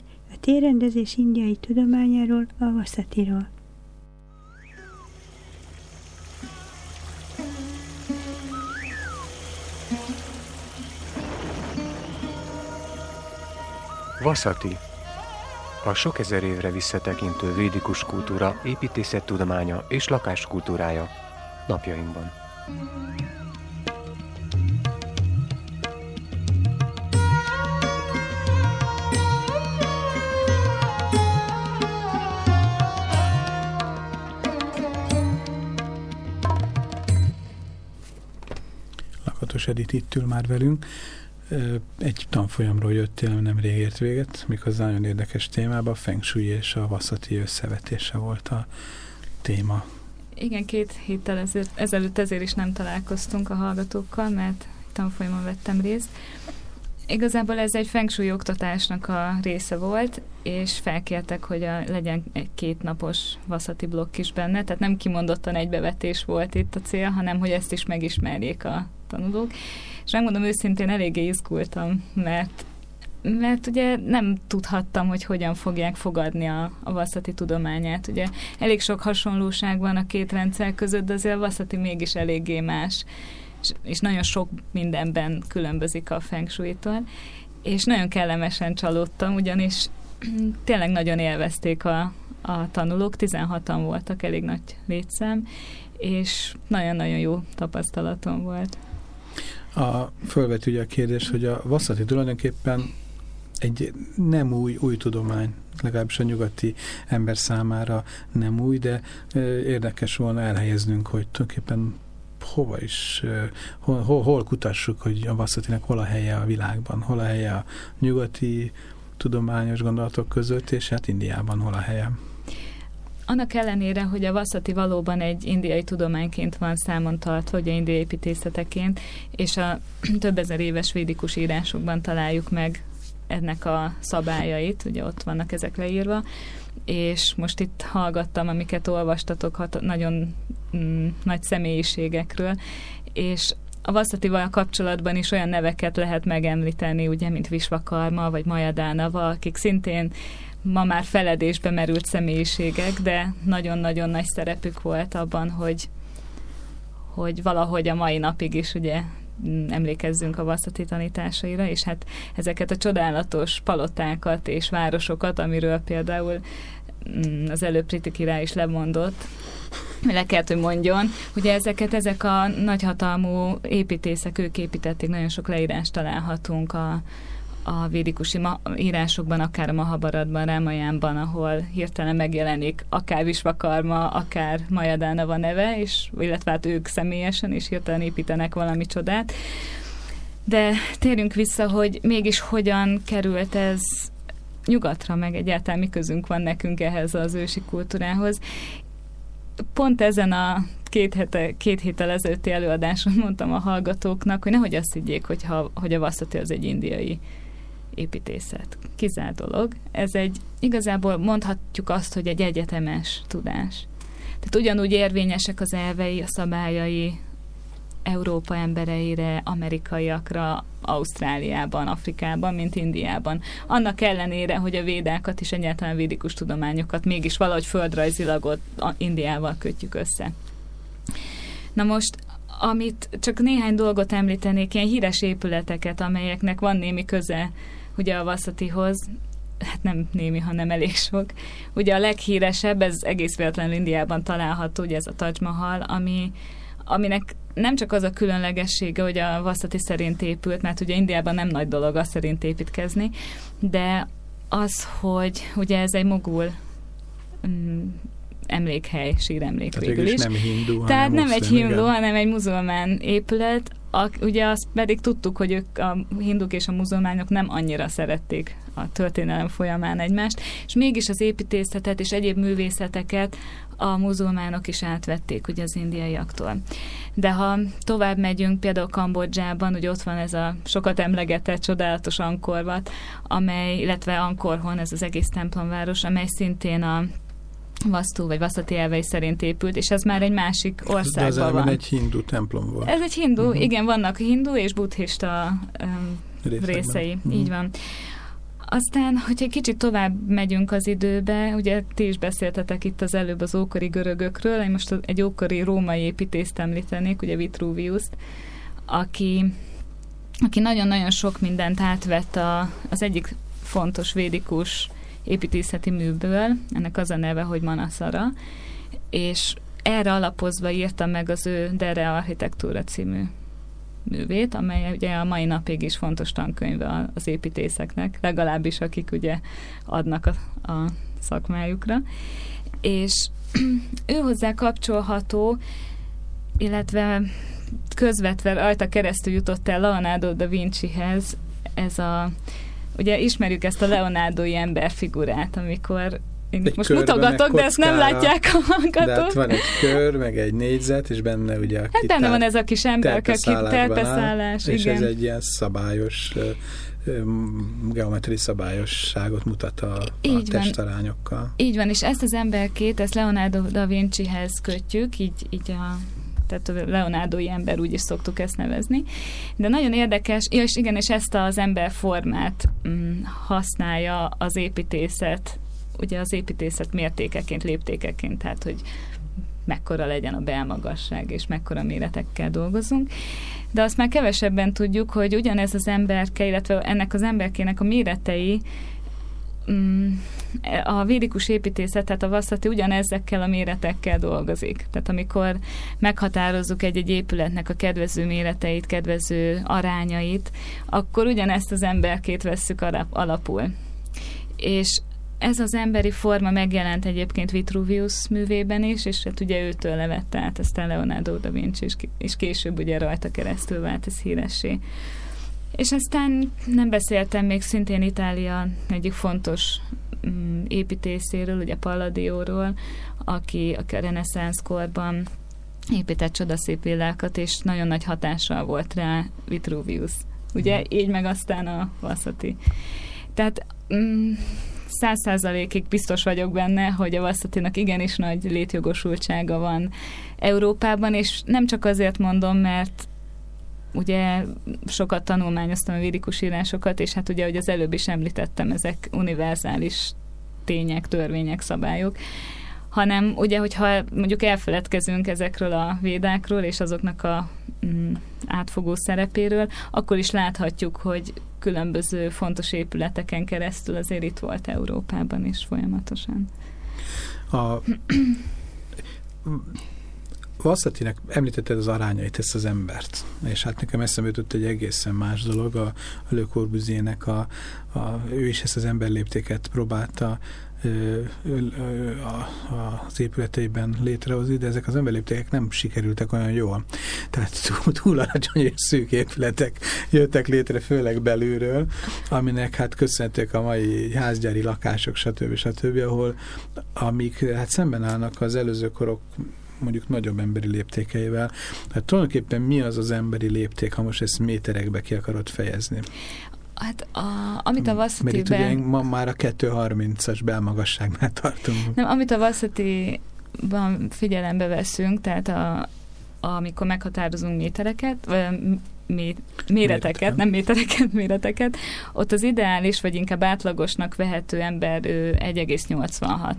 térrendezés indiai tudományáról, a Vasatiról. Vasati a sok ezer évre visszatekintő védikus kultúra építészettudománya és lakáskultúrája napjainkban. Lakatos Edith itt ül már velünk. Egy tanfolyamról jöttél, nem rég ért véget, mikor nagyon érdekes témában a Feng Shui és a Vasszati összevetése volt a téma. Igen, két héttel ezért, ezelőtt ezért is nem találkoztunk a hallgatókkal, mert tanfolyamon vettem részt. Igazából ez egy Feng Shui oktatásnak a része volt, és felkértek, hogy a, legyen egy kétnapos vaszati blokk is benne, tehát nem kimondottan egybevetés volt itt a cél, hanem hogy ezt is megismerjék a tanulók. És megmondom őszintén, eléggé izgultam, mert mert ugye nem tudhattam, hogy hogyan fogják fogadni a, a Vasszati tudományát. Ugye elég sok hasonlóság van a két rendszer között, de azért a Vasszati mégis eléggé más, és, és nagyon sok mindenben különbözik a Feng. És nagyon kellemesen csalódtam, ugyanis tényleg nagyon élvezték a, a tanulók, 16-an voltak, elég nagy létszám, és nagyon-nagyon jó tapasztalatom volt. A, fölvet ugye a kérdés, hogy a Vasszati tulajdonképpen egy nem új, új tudomány, legalábbis a nyugati ember számára nem új, de érdekes volna elhelyeznünk, hogy tulajdonképpen hova is, hol, hol, hol kutassuk, hogy a Vasszatinek hol a helye a világban, hol a helye a nyugati tudományos gondolatok között, és hát Indiában hol a helye. Annak ellenére, hogy a Vasszati valóban egy indiai tudományként van számon tartva, hogy a indiai építészeteként, és a több ezer éves védikus írásokban találjuk meg ennek a szabályait, ugye ott vannak ezek leírva, és most itt hallgattam, amiket olvastatok hat, nagyon mm, nagy személyiségekről, és a Vasszatival kapcsolatban is olyan neveket lehet megemlíteni, ugye, mint Visvakarma vagy Majadánava, akik szintén ma már feledésbe merült személyiségek, de nagyon-nagyon nagy szerepük volt abban, hogy, hogy valahogy a mai napig is ugye emlékezzünk a Vasszati tanításaira, és hát ezeket a csodálatos palotákat és városokat, amiről például mm, az előbb Priti király is lemondott, le kellett, hogy mondjon. Ugye ezeket, ezek a nagyhatalmú építészek, ők építették, nagyon sok leírást találhatunk a, a védikusi ma- írásokban, akár a Mahabaradban, Rámajánban, ahol hirtelen megjelenik akár Visvakarma, akár Majadána van neve, és, illetve hát ők személyesen, és hirtelen építenek valami csodát. De térjünk vissza, hogy mégis hogyan került ez nyugatra, meg egyáltalán mi közünk van nekünk ehhez az ősi kultúrához. Pont ezen a két, hete, két héttel ezelőtti előadáson mondtam a hallgatóknak, hogy nehogy azt higgyék, hogy, ha, hogy a Vasszati az egy indiai építészet. Kizár dolog. Ez egy, igazából mondhatjuk azt, hogy egy egyetemes tudás. Tehát ugyanúgy érvényesek az elvei, a szabályai Európa embereire, amerikaiakra, Ausztráliában, Afrikában, mint Indiában. Annak ellenére, hogy a védákat és egyáltalán védikus tudományokat mégis valahogy földrajzilag ott Indiával kötjük össze. Na most amit csak néhány dolgot említenék, ilyen híres épületeket, amelyeknek van némi köze ugye a Vasszatihoz, hát nem némi, hanem elég sok. Ugye a leghíresebb, ez egész véletlenül Indiában található, ugye ez a Taj Mahal, ami, aminek nem csak az a különlegessége, hogy a Vasszati szerint épült, mert ugye Indiában nem nagy dolog azt szerint építkezni, de az, hogy ugye ez egy mogul mm, emlékhely, síremlék Tehát végül is. nem hindu, Tehát nem egy hindu, hanem egy muzulmán épület. A, ugye azt pedig tudtuk, hogy ők a hinduk és a muzulmánok nem annyira szerették a történelem folyamán egymást, és mégis az építészetet és egyéb művészeteket a muzulmánok is átvették ugye az indiaiaktól. De ha tovább megyünk, például Kambodzsában, ugye ott van ez a sokat emlegetett csodálatos Ankorvat, amely, illetve Ankorhon, ez az egész templomváros, amely szintén a Vasztú vagy Vaszati elvei szerint épült, és ez már egy másik országban van. egy hindu templom volt. Ez egy hindu, uh-huh. igen, vannak hindu és buddhista um, részekben. részei, Mhm. így van. Aztán, hogyha egy kicsit tovább megyünk az időbe, ugye ti is beszéltetek itt az előbb az ókori görögökről, én most egy ókori római építészt említenék, ugye Vitruvius-t, aki, aki nagyon-nagyon sok mindent átvett a, az egyik fontos védikus építészeti műből, ennek az a neve, hogy Manasara, és erre alapozva írta meg az ő Dere Architektúra című művét, amely ugye a mai napig is fontos tankönyve az építészeknek, legalábbis akik ugye adnak a, a szakmájukra. És ő hozzá kapcsolható, illetve közvetve rajta keresztül jutott el Leonardo da Vincihez ez a ugye ismerjük ezt a Leonardo-i emberfigurát, amikor én Egy most körbe, mutogatok, de ezt nem látják a De hát hallgatók. van egy kör, meg egy négyzet, és benne ugye a Hát benne van ez a kis emberke, aki terpeszállásban áll, terpeszállás, és igen. ez egy ilyen szabályos geometri szabályosságot mutat a, a Így van. testarányokkal. Így van, és ezt az emberkét, ezt Leonardo da Vincihez kötjük, így, így a tehát a Leonardo-i ember, úgy is szoktuk ezt nevezni. De nagyon érdekes, és igen, és ezt az emberformát mm, használja az építészet, ugye az építészet mértékeként, léptékeként, tehát hogy mekkora legyen a belmagasság, és mekkora méretekkel dolgozunk. De azt már kevesebben tudjuk, hogy ugyanez az emberke, illetve ennek az emberkének a méretei a védikus építészet, tehát a Vasszati ugyanezekkel a méretekkel dolgozik. Tehát amikor meghatározzuk egy-egy épületnek a kedvező méreteit, kedvező arányait, akkor ugyanezt az emberkét vesszük alap, alapul. És ez az emberi forma megjelent egyébként Vitruvius művében is, és hát ugye őtől levette át aztán Leonardo da Vinci, és, és később ugye rajta keresztül vált ez híressé. És aztán nem beszéltem még szintén Itália egyik fontos mm, építészéről, ugye Palladióról, aki, aki a reneszánsz korban épített csodaszép villákat, és nagyon nagy hatással volt rá Vitruvius. Ugye? Így meg aztán a Vasszati. Tehát mm, száz százalékig biztos vagyok benne, hogy a Vasszatinak igenis nagy létjogosultsága van Európában, és nem csak azért mondom, mert ugye sokat tanulmányoztam a védikus írásokat, és hát ugye, hogy az előbb is említettem, ezek univerzális tények, törvények, szabályok, hanem ugye, hogyha mondjuk elfeledkezünk ezekről a védákról, és azoknak a mm, átfogó szerepéről, akkor is láthatjuk, hogy különböző fontos épületeken keresztül azért itt volt Európában is folyamatosan. A Vasszatinek említetted az arányait, ezt az embert, és hát nekem eszembe jutott egy egészen más dolog, a, a Le Corbusier-nek a, a, ő is ezt az emberléptéket próbálta az épületeiben létrehozni, de ezek az emberléptékek nem sikerültek olyan jól. Tehát túl, alacsony és szűk épületek jöttek létre, főleg belülről, aminek hát köszönhetők a mai házgyári lakások, stb. stb., ahol amik hát szemben állnak az előző korok mondjuk nagyobb emberi léptékeivel. Hát tulajdonképpen mi az az emberi lépték, ha most ezt méterekbe ki akarod fejezni? Hát a, amit a Vasszatiben... Mert itt ugye ma már a 2.30-as belmagasságnál tartunk. Nem, amit a Vasszatiban figyelembe veszünk, tehát a, amikor meghatározunk métereket, vagy mé, méreteket, nem métereket, méreteket, ott az ideális, vagy inkább átlagosnak vehető ember 1,86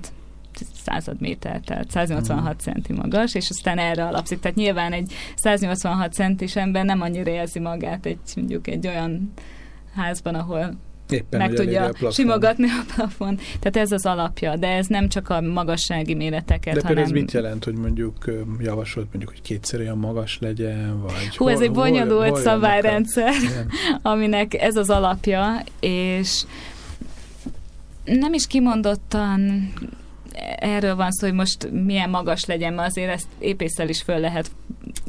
század méter, tehát 186 uh-huh. centi magas, és aztán erre alapszik. Tehát nyilván egy 186 centis ember nem annyira érzi magát egy, mondjuk egy olyan házban, ahol Éppen, meg tudja a simogatni a plafon. Tehát ez az alapja, de ez nem csak a magassági méreteket, De hanem... ez mit jelent, hogy mondjuk javasolt mondjuk, hogy kétszer olyan magas legyen, vagy... Hú, hol, ez egy bonyolult hol, szabályrendszer, a... aminek ez az alapja, és nem is kimondottan erről van szó, hogy most milyen magas legyen, mert azért ezt épésszel is föl lehet,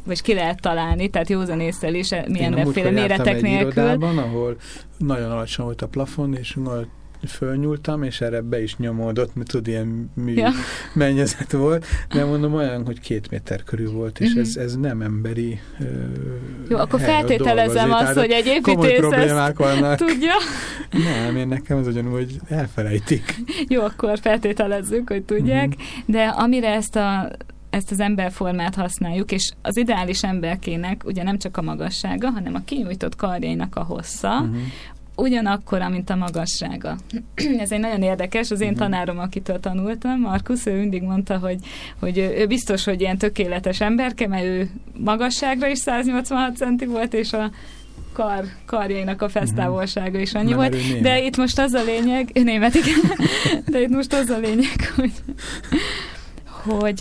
vagy ki lehet találni, tehát józanésszel is mindenféle méretek egy nélkül. Irodában, ahol nagyon alacsony volt a plafon, és nagy fölnyúltam, és erre be is nyomódott, mert tud, ilyen mű ja. mennyezet volt, de mondom olyan, hogy két méter körül volt, és uh-huh. ez, ez nem emberi uh, Jó, akkor feltételezem azt, hogy egy építész problémák vannak. tudja. Nem, én nekem ez ugyanúgy, hogy elfelejtik. Jó, akkor feltételezzük, hogy tudják, uh-huh. de amire ezt a ezt az emberformát használjuk, és az ideális emberkének ugye nem csak a magassága, hanem a kinyújtott karjainak a hossza, uh-huh ugyanakkor, mint a magassága. Ez egy nagyon érdekes, az én uh-huh. tanárom, akitől tanultam, Markus, ő mindig mondta, hogy, hogy ő, biztos, hogy ilyen tökéletes emberke, mert ő magasságra is 186 centi volt, és a kar, karjainak a fesztávolsága is annyi volt. De itt most az a lényeg, német, igen, de itt most az a lényeg, hogy, hogy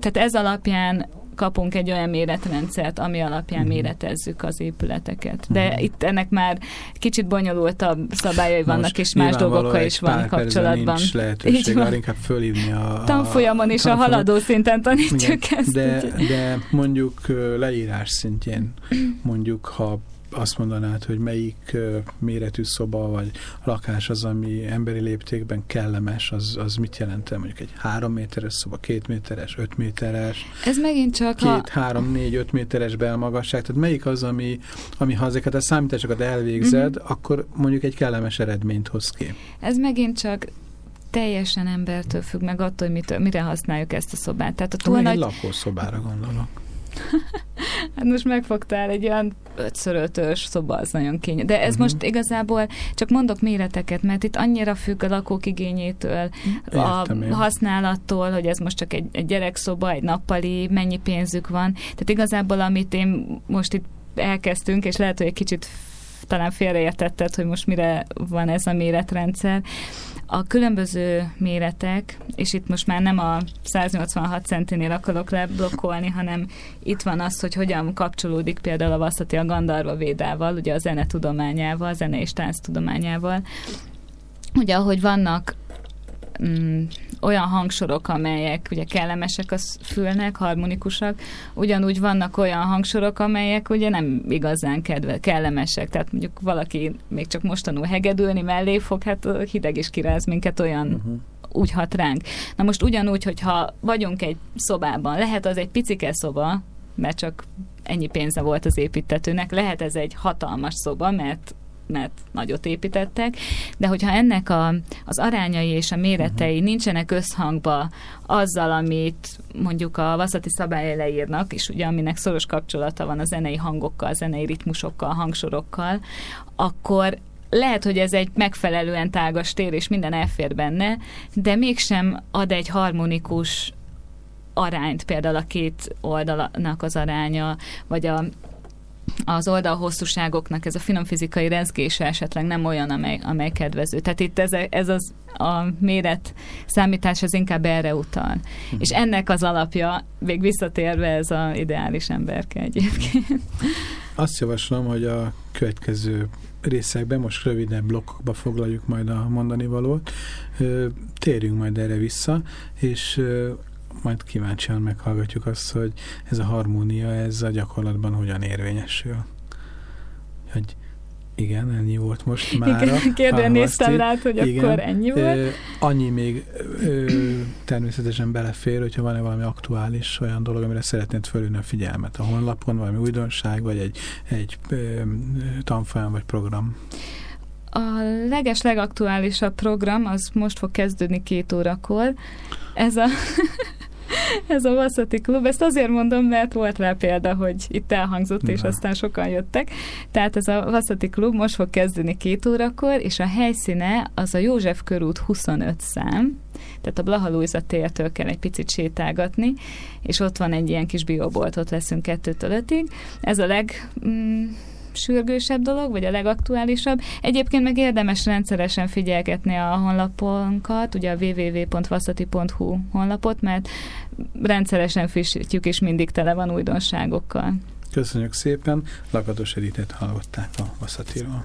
tehát ez alapján kapunk egy olyan méretrendszert, ami alapján uh-huh. méretezzük az épületeket. De uh-huh. itt ennek már kicsit bonyolultabb szabályai vannak, Most és más dolgokkal is van kapcsolatban. Nincs lehetőség, már inkább fölhívni a... Tanfolyamon és a haladó szinten tanítjuk Igen, ezt. De, de mondjuk leírás szintjén, mondjuk ha azt mondanád, hogy melyik méretű szoba vagy lakás az, ami emberi léptékben kellemes, az, az mit jelent? Mondjuk egy három méteres szoba, két méteres, öt méteres. Ez megint csak két, a... három, négy, öt méteres belmagasság. Tehát melyik az, ami, ami ha ezeket a számításokat elvégzed, uh-huh. akkor mondjuk egy kellemes eredményt hoz ki. Ez megint csak teljesen embertől függ, meg attól, hogy mitől, mire használjuk ezt a szobát. Tehát a túl nagy... egy lakószobára gondolok. hát most megfogtál egy olyan 5 szoba, az nagyon kényes. De ez uh-huh. most igazából csak mondok méreteket, mert itt annyira függ a lakók igényétől, Értem a én. használattól, hogy ez most csak egy, egy gyerekszoba, egy nappali, mennyi pénzük van. Tehát igazából, amit én most itt elkezdtünk, és lehet, hogy egy kicsit talán félreértetted, hogy most mire van ez a méretrendszer. A különböző méretek, és itt most már nem a 186 centinél akarok leblokkolni, hanem itt van az, hogy hogyan kapcsolódik például a Vasszati a Gandarva Védával, ugye a zene tudományával, a zene és tánc tudományával. Ugye, ahogy vannak mm, olyan hangsorok, amelyek ugye kellemesek a fülnek, harmonikusak, ugyanúgy vannak olyan hangsorok, amelyek ugye nem igazán kedve, kellemesek, tehát mondjuk valaki még csak most tanul hegedülni mellé fog, hát hideg is kiráz minket olyan uh-huh úgy hat ránk. Na most ugyanúgy, hogyha vagyunk egy szobában, lehet az egy picike szoba, mert csak ennyi pénze volt az építetőnek, lehet ez egy hatalmas szoba, mert mert nagyot építettek, de hogyha ennek a, az arányai és a méretei uh-huh. nincsenek összhangba azzal, amit mondjuk a vaszati szabályai leírnak, és ugye aminek szoros kapcsolata van a zenei hangokkal, a zenei ritmusokkal, hangsorokkal, akkor lehet, hogy ez egy megfelelően tágas tér, és minden elfér benne, de mégsem ad egy harmonikus arányt, például a két oldalnak az aránya, vagy a az oldal hosszúságoknak ez a finom fizikai rezgése esetleg nem olyan, amely, amely kedvező. Tehát itt ez, ez az a méret számítás az inkább erre utal. Hm. És ennek az alapja, még visszatérve ez az ideális emberke egyébként. Azt javaslom, hogy a következő részekben, most röviden blokkokba foglaljuk majd a mondani valót, térjünk majd erre vissza, és majd kíváncsian meghallgatjuk azt, hogy ez a harmónia, ez a gyakorlatban hogyan érvényesül. Hogy igen, ennyi volt most már. Kérdően néztem rá, hogy igen, akkor ennyi volt. Ö, annyi még ö, természetesen belefér, hogyha van-e valami aktuális olyan dolog, amire szeretnéd fölülni a figyelmet a honlapon, valami újdonság, vagy egy, egy ö, tanfolyam, vagy program. A leges legaktuálisabb program az most fog kezdődni két órakor. Ez a ez a Vasszati Klub. Ezt azért mondom, mert volt rá példa, hogy itt elhangzott, és aztán sokan jöttek. Tehát ez a Vasszati Klub most fog kezdeni két órakor, és a helyszíne az a József körút 25 szám, tehát a Blaha Lujza tértől kell egy picit sétálgatni, és ott van egy ilyen kis biobolt, ott leszünk kettőtől ötig. Ez a leg... Mm, sürgősebb dolog, vagy a legaktuálisabb. Egyébként meg érdemes rendszeresen figyelgetni a honlaponkat, ugye a www.vasszati.hu honlapot, mert rendszeresen frissítjük, és mindig tele van újdonságokkal. Köszönjük szépen, Lakatos Editet hallották a Vasszatiról.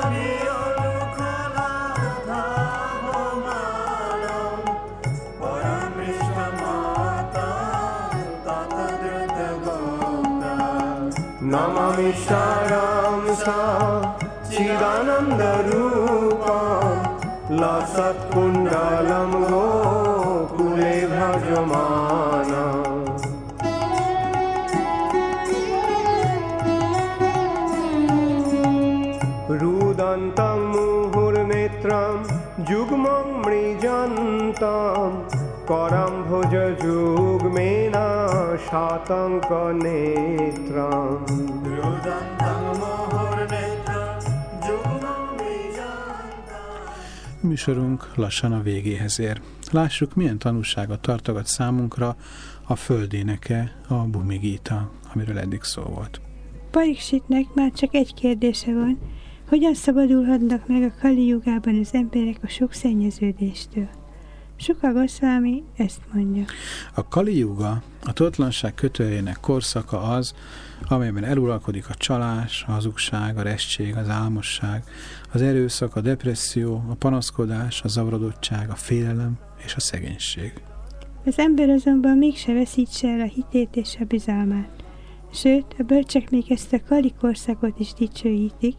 शारां सा चिदानन्दरूपा लसत्कुण्डलं गोकुले भजमाना। रुदन्तं मुहुर्नेत्रं युग्मं मृजन्तं करं भुज युग्मेन शातङ्कनेत्रम्। Műsorunk lassan a végéhez ér. Lássuk, milyen tanúságot tartogat számunkra a földéneke, a Bumigita, amiről eddig szó volt. Pariksitnek már csak egy kérdése van, hogyan szabadulhatnak meg a Kali jugában az emberek a sok szennyeződéstől? Suka Goswami ezt mondja. A Kali Yuga, a tudatlanság kötőjének korszaka az, amelyben eluralkodik a csalás, a hazugság, a restség, az álmosság, az erőszak, a depresszió, a panaszkodás, a zavarodottság, a félelem és a szegénység. Az ember azonban mégse veszítse el a hitét és a bizalmát. Sőt, a bölcsek még ezt a kali korszakot is dicsőítik,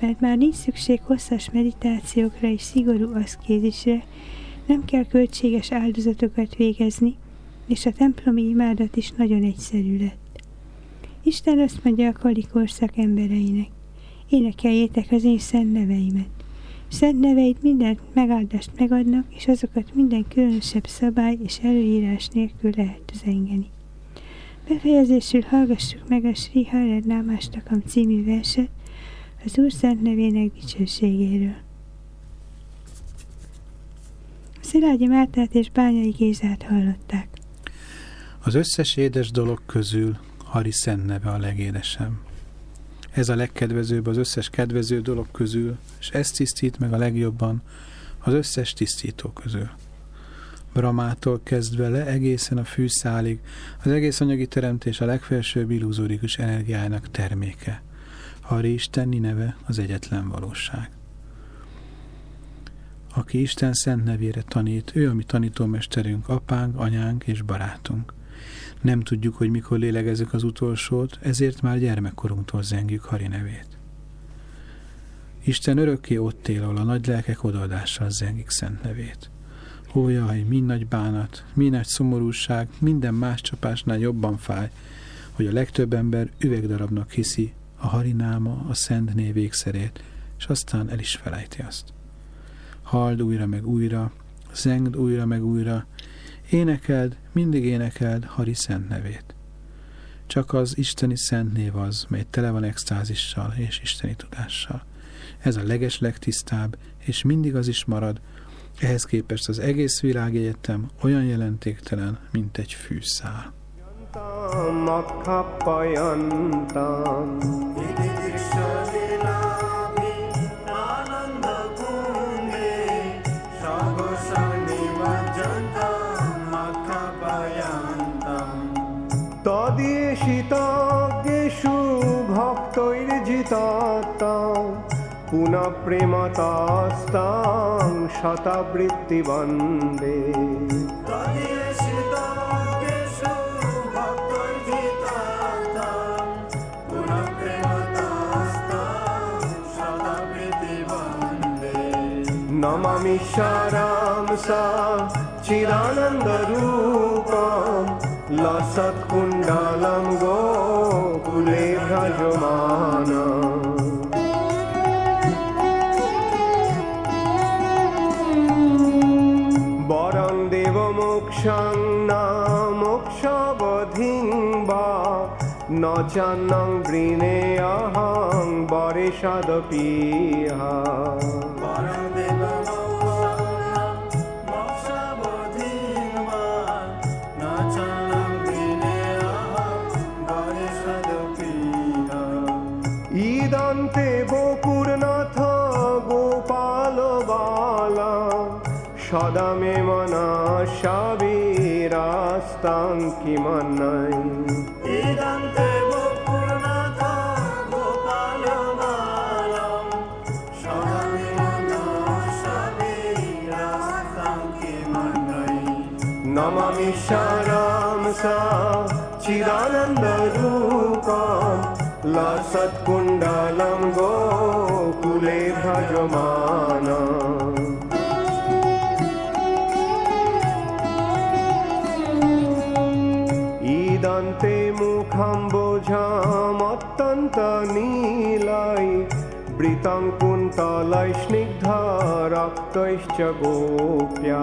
mert már nincs szükség hosszas meditációkra és szigorú aszkézisre, nem kell költséges áldozatokat végezni, és a templomi imádat is nagyon egyszerű lett. Isten azt mondja a kali korszak embereinek, énekeljétek az én szent neveimet. Szent neveid minden megáldást megadnak, és azokat minden különösebb szabály és előírás nélkül lehet zengeni. Befejezésül hallgassuk meg a Sri Hared Námástakam című verset az Úr szent nevének dicsőségéről. Szilágyi Mártát és Bányai Gézát hallották. Az összes édes dolog közül Hari szent neve a legédesebb. Ez a legkedvezőbb az összes kedvező dolog közül, és ez tisztít meg a legjobban az összes tisztító közül. Bramától kezdve le egészen a fűszálig, az egész anyagi teremtés a legfelsőbb illuzórikus energiájának terméke. Hari Istenni neve az egyetlen valóság. Aki Isten szent nevére tanít, ő a mi tanítómesterünk, apánk, anyánk és barátunk. Nem tudjuk, hogy mikor lélegezzük az utolsót, ezért már gyermekkorunktól zengjük Hari nevét. Isten örökké ott él, ahol a nagy lelkek odaadással zengik szent nevét. Ó, jaj, mi nagy bánat, mi nagy szomorúság, minden más csapásnál jobban fáj, hogy a legtöbb ember üvegdarabnak hiszi a harináma, a szent név végszerét, és aztán el is felejti azt. Hald újra meg újra, zengd újra meg újra, énekeld, mindig énekeld Hari szent nevét. Csak az isteni szent név az, mely tele van extázissal és isteni tudással. Ez a leges és mindig az is marad, ehhez képest az egész világegyetem olyan jelentéktelen, mint egy fűszál. Tadésitagésú पुनः प्रेमतास्तां शतवृत्तिवन्दे नमामि शारां सा चिदानन्दरूपं लसत्कुण्डलं गोकुले भ्रजमानम् ন চান্নং বৃণে অহং বরে সদপিহা। ইদন্তে বকুরনাথ গোপাল বালা। সদা মনা সাবিরাস্তাং কিমন্নাই ইদন্তে रां सा चिरानन्दरूपं लसत्कुण्डलं गोकुले भगमान ईदन्ते मुखं बोझमीलय वृतङ्कुण्टलै स्निग्ध रक्तैश्च गोप्या।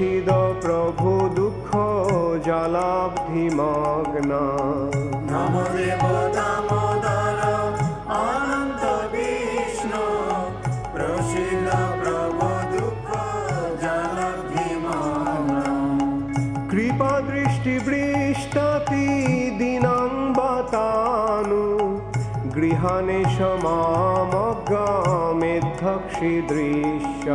প্রসিদ প্রভু দুঃখ জলাব্ধিমগ্ন নম দেব দামোদর অনন্ত বিষ্ণু প্রসিদ প্রভু দুঃখ জলাব্ধিমগ্ন কৃপা দৃষ্টি বৃষ্টাতি দিনাং বাতানু গৃহানে সমামগ্রামেদ্ধক্ষি দৃশ্য